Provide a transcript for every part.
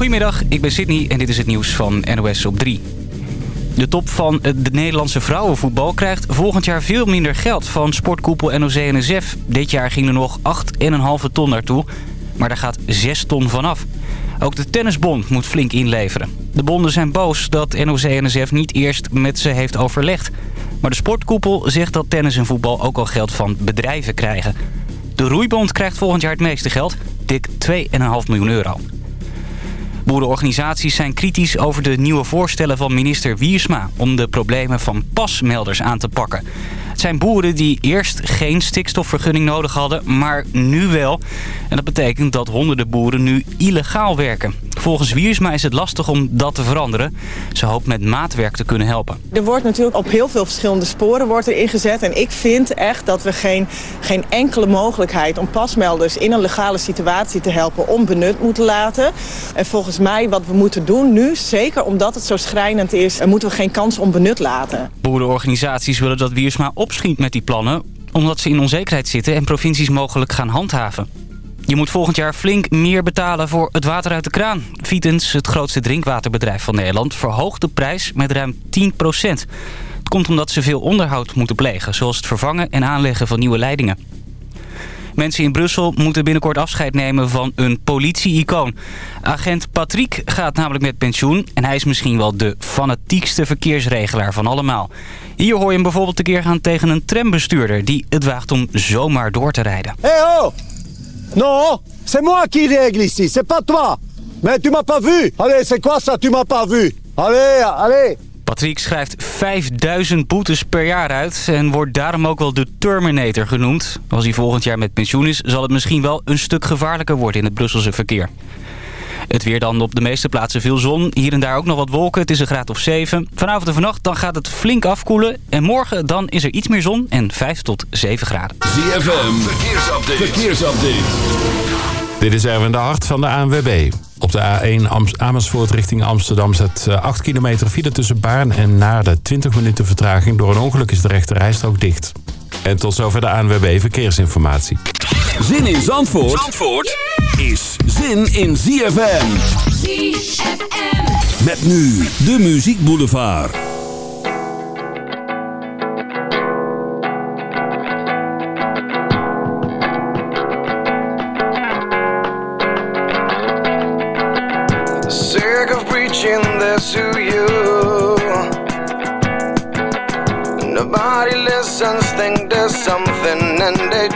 Goedemiddag, ik ben Sydney en dit is het nieuws van NOS op 3. De top van de Nederlandse vrouwenvoetbal krijgt volgend jaar veel minder geld van sportkoepel NOC-NSF. Dit jaar ging er nog 8,5 ton naartoe, maar daar gaat 6 ton vanaf. Ook de Tennisbond moet flink inleveren. De bonden zijn boos dat NOC-NSF niet eerst met ze heeft overlegd. Maar de sportkoepel zegt dat tennis en voetbal ook al geld van bedrijven krijgen. De Roeibond krijgt volgend jaar het meeste geld, dik 2,5 miljoen euro. Boerenorganisaties zijn kritisch over de nieuwe voorstellen van minister Wiersma... om de problemen van pasmelders aan te pakken. Het zijn boeren die eerst geen stikstofvergunning nodig hadden, maar nu wel. En dat betekent dat honderden boeren nu illegaal werken. Volgens Wiersma is het lastig om dat te veranderen. Ze hoopt met maatwerk te kunnen helpen. Er wordt natuurlijk op heel veel verschillende sporen wordt er ingezet. En ik vind echt dat we geen, geen enkele mogelijkheid om pasmelders in een legale situatie te helpen onbenut moeten laten. En volgens mij wat we moeten doen nu, zeker omdat het zo schrijnend is, moeten we geen kans onbenut laten. Boerenorganisaties willen dat Wiersma opschiet met die plannen omdat ze in onzekerheid zitten en provincies mogelijk gaan handhaven. Je moet volgend jaar flink meer betalen voor het water uit de kraan. Vitens, het grootste drinkwaterbedrijf van Nederland, verhoogt de prijs met ruim 10% Het komt omdat ze veel onderhoud moeten plegen, zoals het vervangen en aanleggen van nieuwe leidingen. Mensen in Brussel moeten binnenkort afscheid nemen van een politie-icoon. Agent Patrick gaat namelijk met pensioen en hij is misschien wel de fanatiekste verkeersregelaar van allemaal. Hier hoor je hem bijvoorbeeld een keer gaan tegen een trambestuurder die het waagt om zomaar door te rijden. Hey ho Non, c'est moi qui règle ici, c'est pas toi. Mais tu m'as pas vu. Allez, c'est quoi ça, tu m'as pas vu. Allez, allez. Patrick schrijft 5000 boetes per jaar uit en wordt daarom ook wel de Terminator genoemd. Als hij volgend jaar met pensioen is, zal het misschien wel een stuk gevaarlijker worden in het Brusselse verkeer. Het weer dan op de meeste plaatsen veel zon. Hier en daar ook nog wat wolken. Het is een graad of 7. Vanavond en vannacht dan gaat het flink afkoelen. En morgen dan is er iets meer zon en 5 tot 7 graden. ZFM, verkeersupdate. verkeersupdate. Dit is Erwin de Hart van de ANWB. Op de A1 Amersfoort richting Amsterdam zet 8 kilometer file tussen Baarn en Naarden. 20 minuten vertraging. Door een ongeluk is de rechte rijstrook dicht. En tot zover de ANWB Verkeersinformatie. Zin in Zandvoort, Zandvoort is zin in ZFM. ZFM. Met nu de Muziek Boulevard.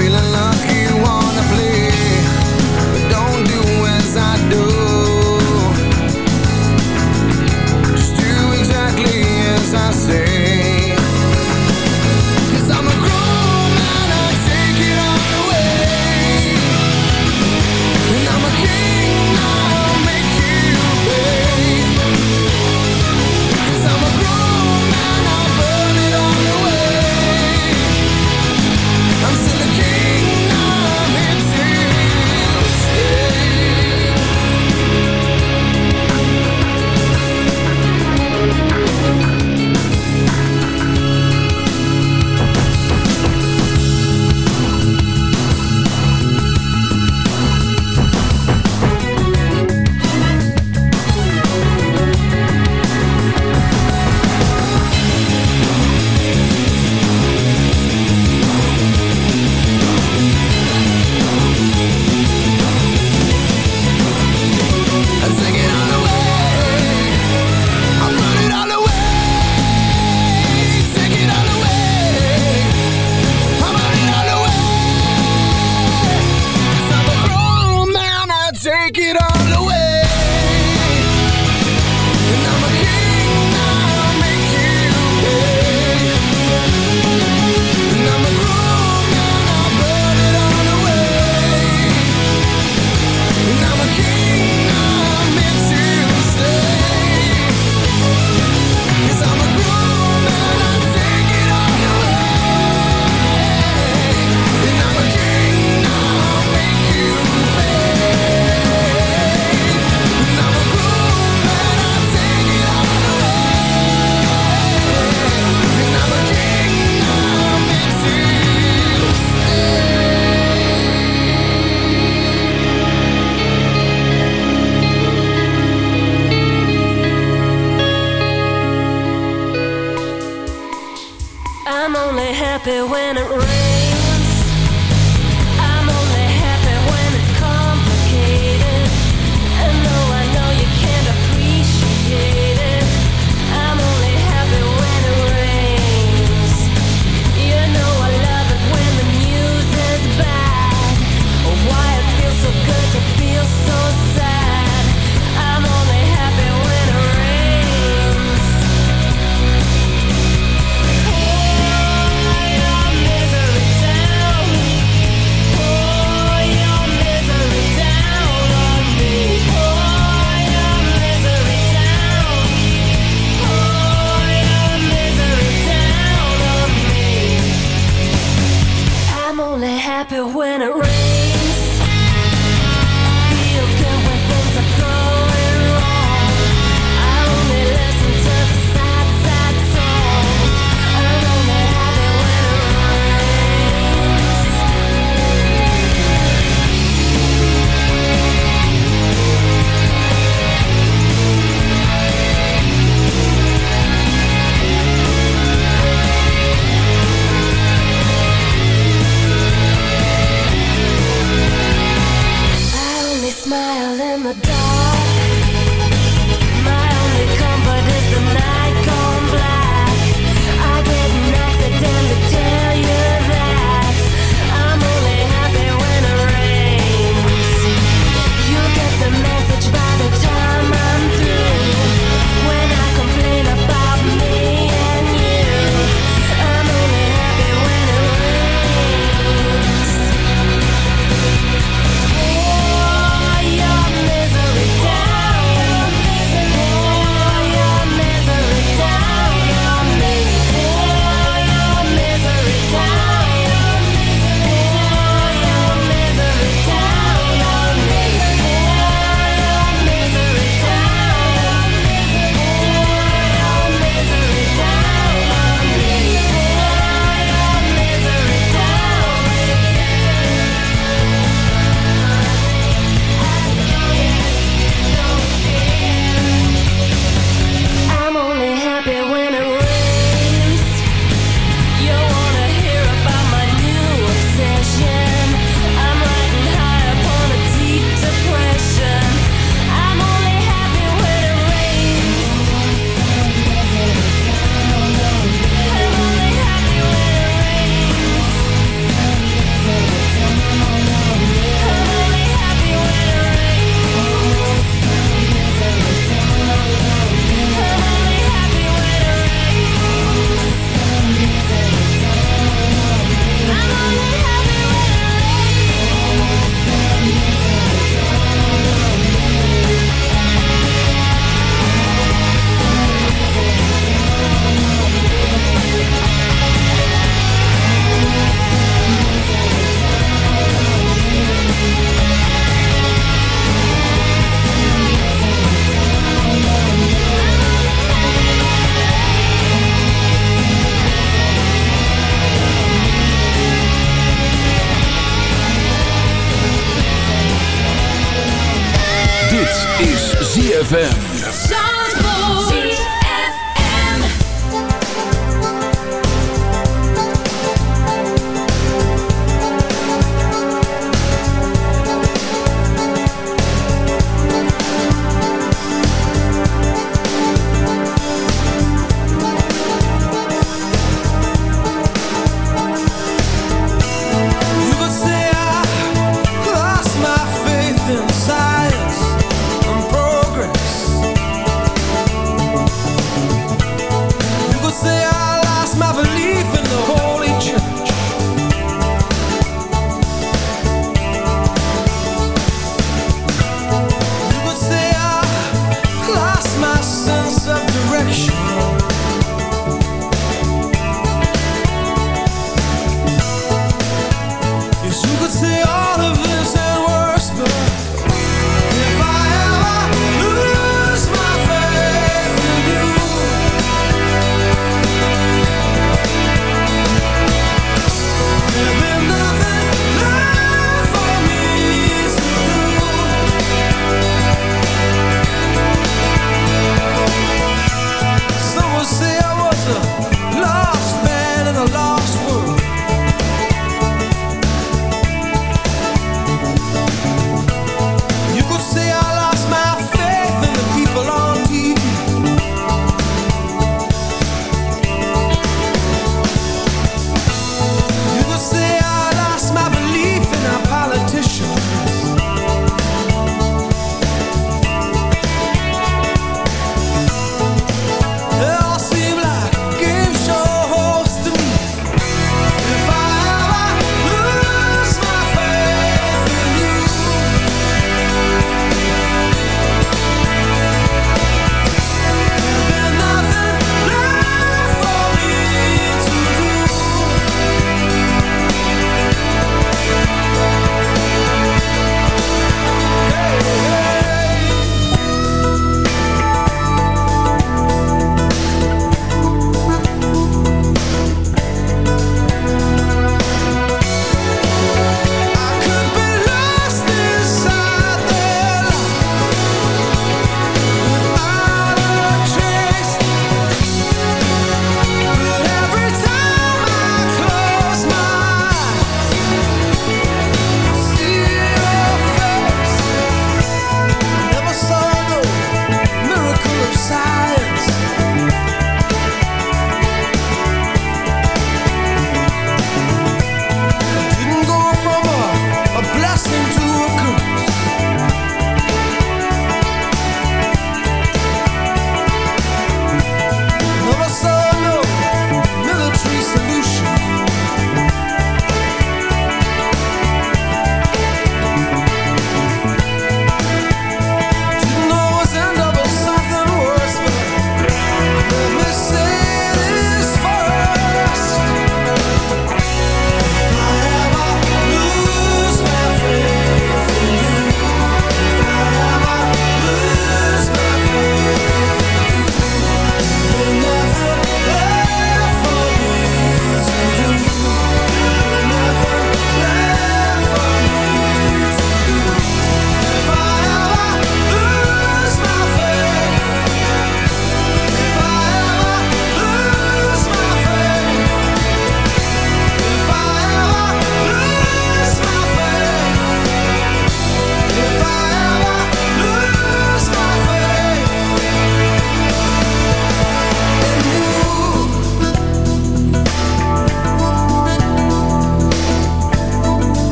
Feeling lucky ZFM.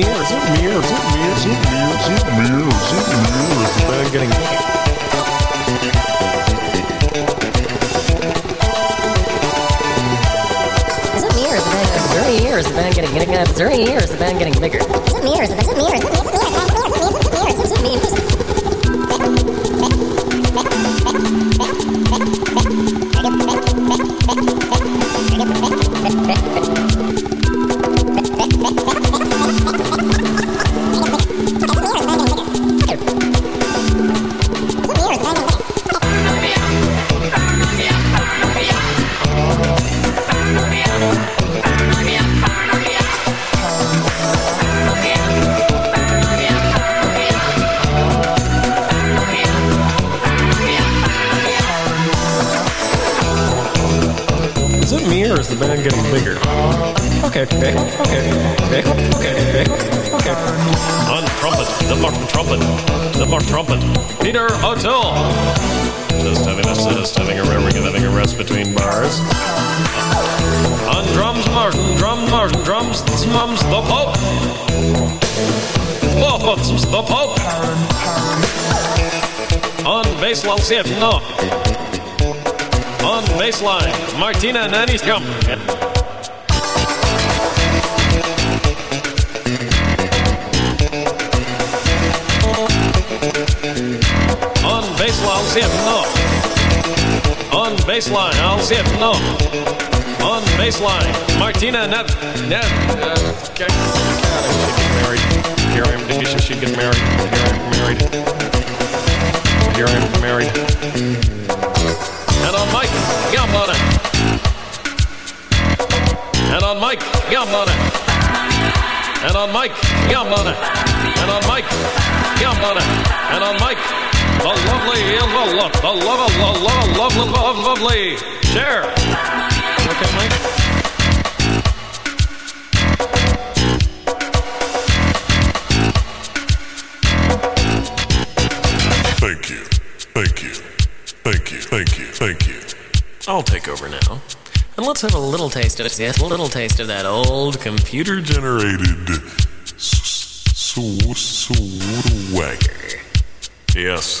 Mirs. Mums, the Pope. Both the Pope. On bass, no. On baseline, Martina Nanny's jump. On baseline, it, no. On baseline, I'll see On baseline, Martina. Net. Uh, okay. She get married. Here I am. Did she get married? Here I am married. Here I am married. And on Mike, it. And on Mike, yum on it. And on Mike, yum on it. And on Mike, yum on it. And on Mike, the lovely, the love, the love, the love, love, love, love, lovely. Share. Okay, Mike. Thank you. Thank you. Thank you. Thank you. Thank you. I'll take over now. And let's have a little taste of it. Yes, a little taste of that old computer Generated s- s- swagger. Yes.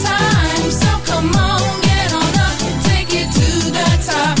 come on, get on up, take it to the top.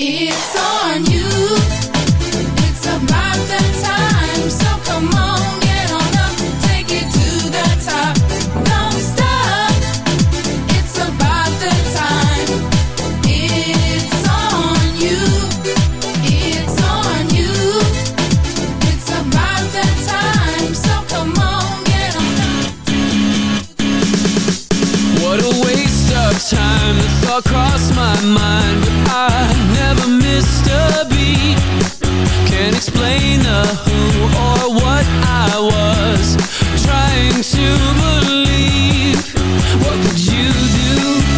It's on you. It's about that time. So come on, get on up, take it to the top. Don't stop. It's about that time. It's on you. It's on you. It's about that time. So come on, get on up. What a waste of time. The thought crossed my mind, but I what I was trying to believe. What would you do?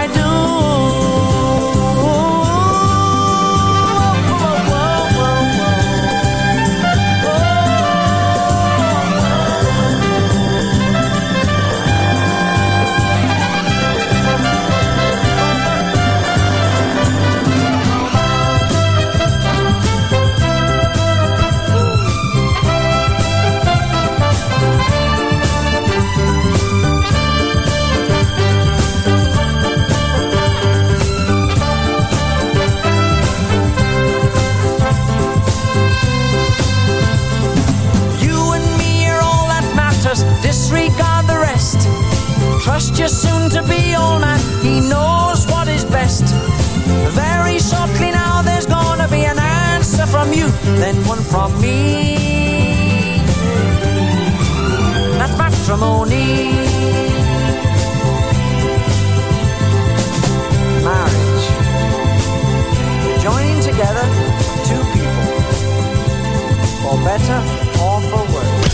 just you're soon to be old man. He knows what is best. Very shortly now, there's gonna be an answer from you, then one from me. That's matrimony. Marriage. Joining together two people. For better or for worse.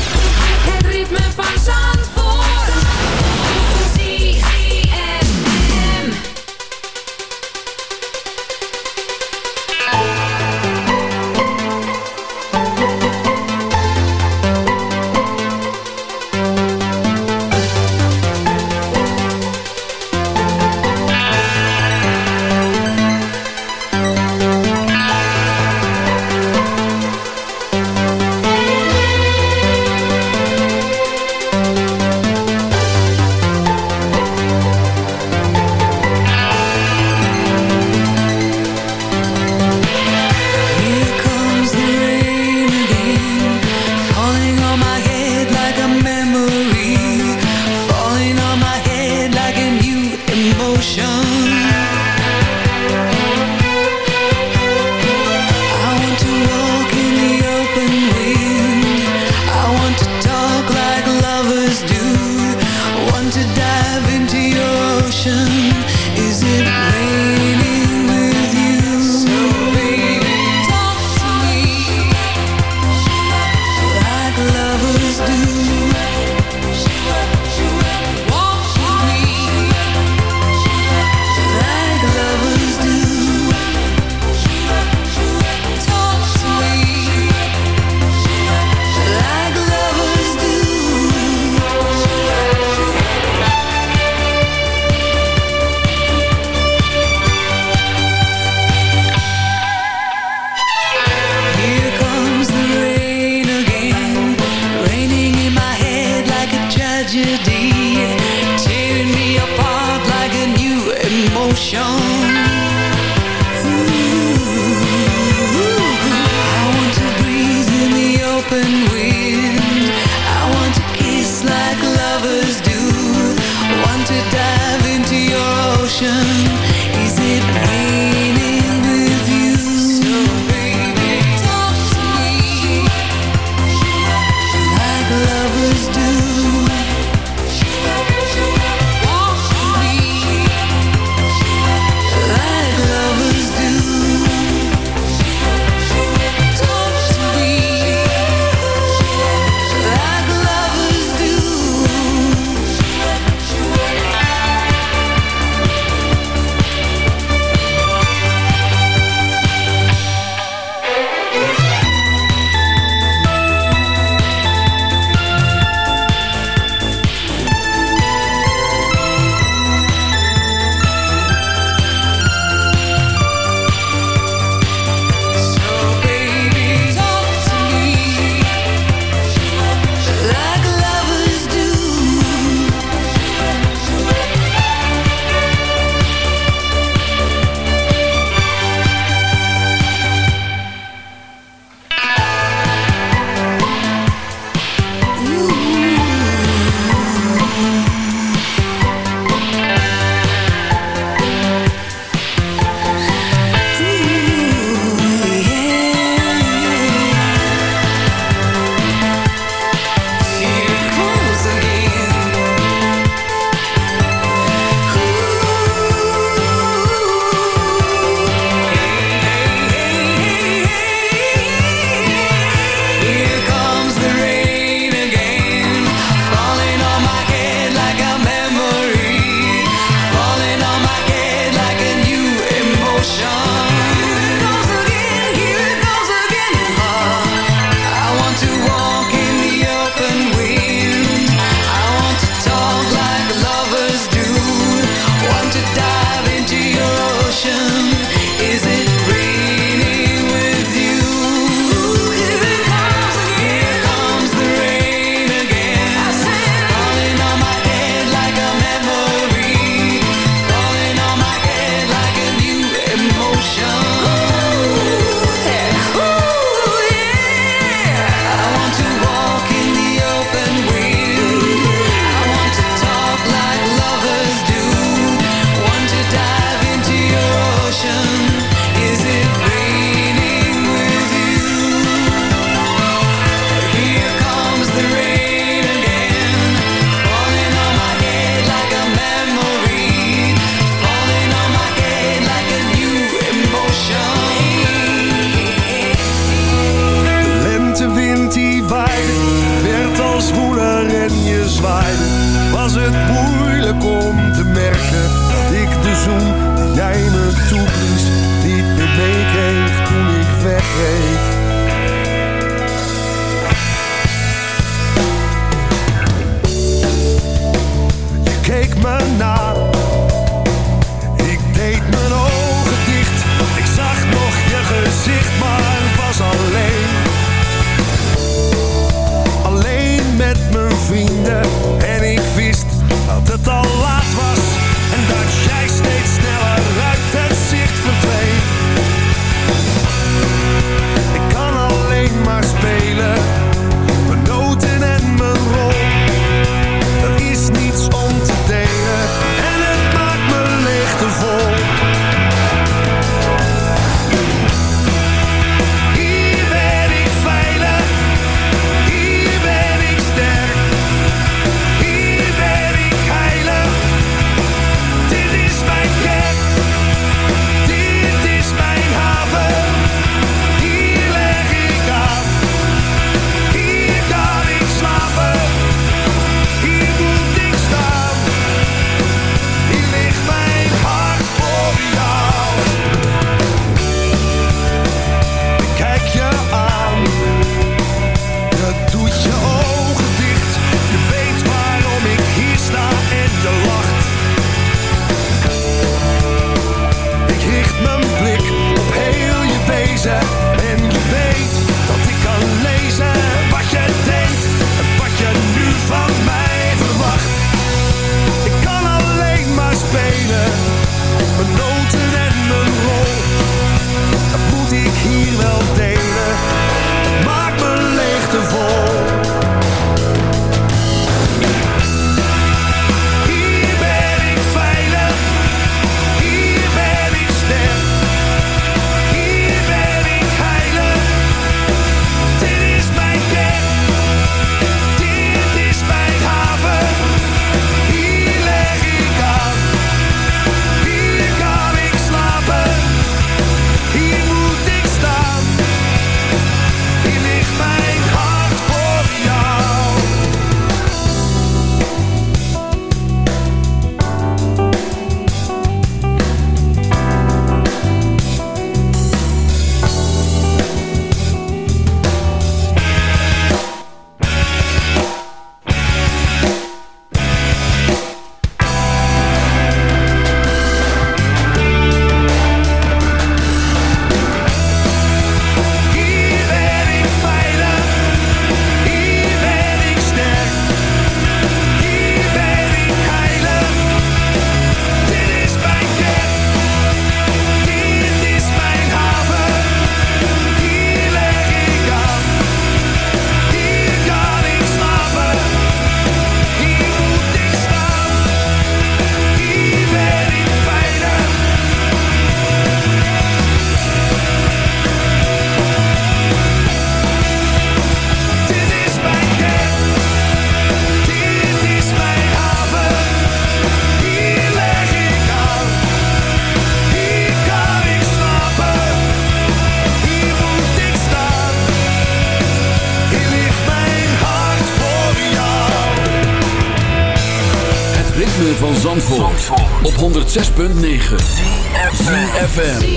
open 106.9 FM.